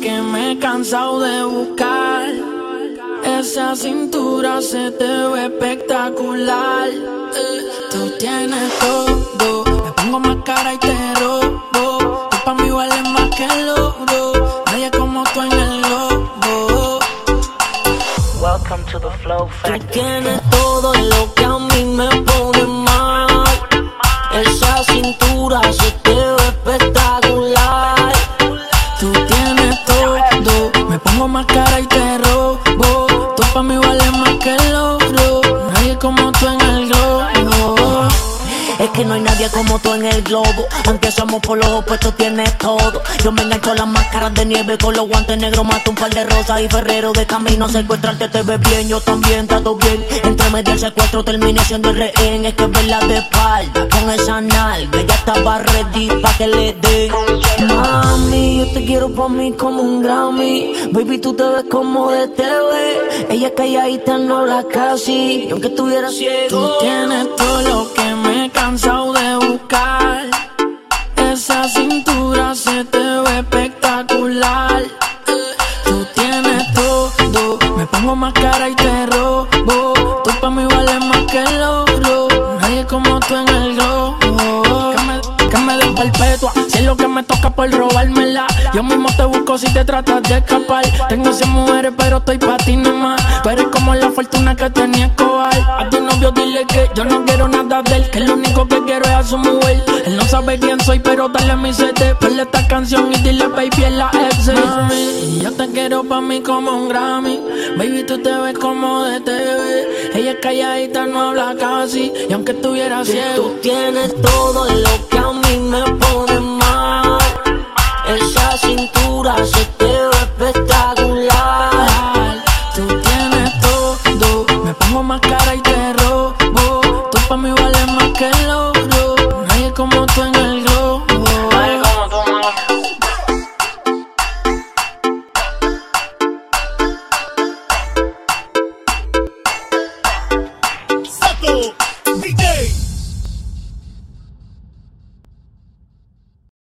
que me he cansado de buscar. Esa cintura se te ve espectacular. Tú tienes todo. Me pongo más cara y te robo. Tú pa' mí vales más que el oro. Nadie como tú en el globo. Welcome to the Flow Factory. Tú tienes todo lo que a mí me pone mal. Esa cintura se te ve espectacular. Tú tienes Pongo más cara y te robo. Tú pa' mí vales más que el oro. Nadie como tú en el globo. Es que no hay nadie como tú en el globo. Aunque somos por los opuestos, tienes todo. Yo me engancho las máscaras de nieve con los guantes negros. Mato un par de rosas y ferrero de camino. Secuestrarte te ves bien, yo también trato bien. Entre medio del secuestro terminé siendo el rehén. Es que verla de espalda con esa nalga. Ya estaba ready pa' que le dé. Mami, yo te quiero pa' mí como un Grammy. Baby, tú te ves como de TV. Ella calladita no la casi. Y aunque estuviera ciego. Tú tienes todo lo que cara y te robo. Tú pa' mí vales más que el oro. Nadie como tú en el globo. Que me, me den perpetua. Si es lo que me toca por robármela. Yo mismo te busco si te tratas de escapar. Tengo 100 mujeres, pero estoy pa' ti nomás. Tú eres como la fortuna que tenía Escobar. A tu novio dile que yo no quiero nada de él. Que lo único que quiero es a su mujer sabe quién soy, pero dale mi CD. Ponle esta canción y dile, baby, en la ex. Mami, yo te quiero pa' mí como un Grammy. Baby, tú te ves como de TV. Ella es calladita, no habla casi. Y aunque estuviera ciego, tú tienes todo lo que a mí me pone mal. Esa cintura se te ve espectacular. Tú tienes todo, me pongo más cara y te robo. Tú pa' mí vales más que lo como tú en el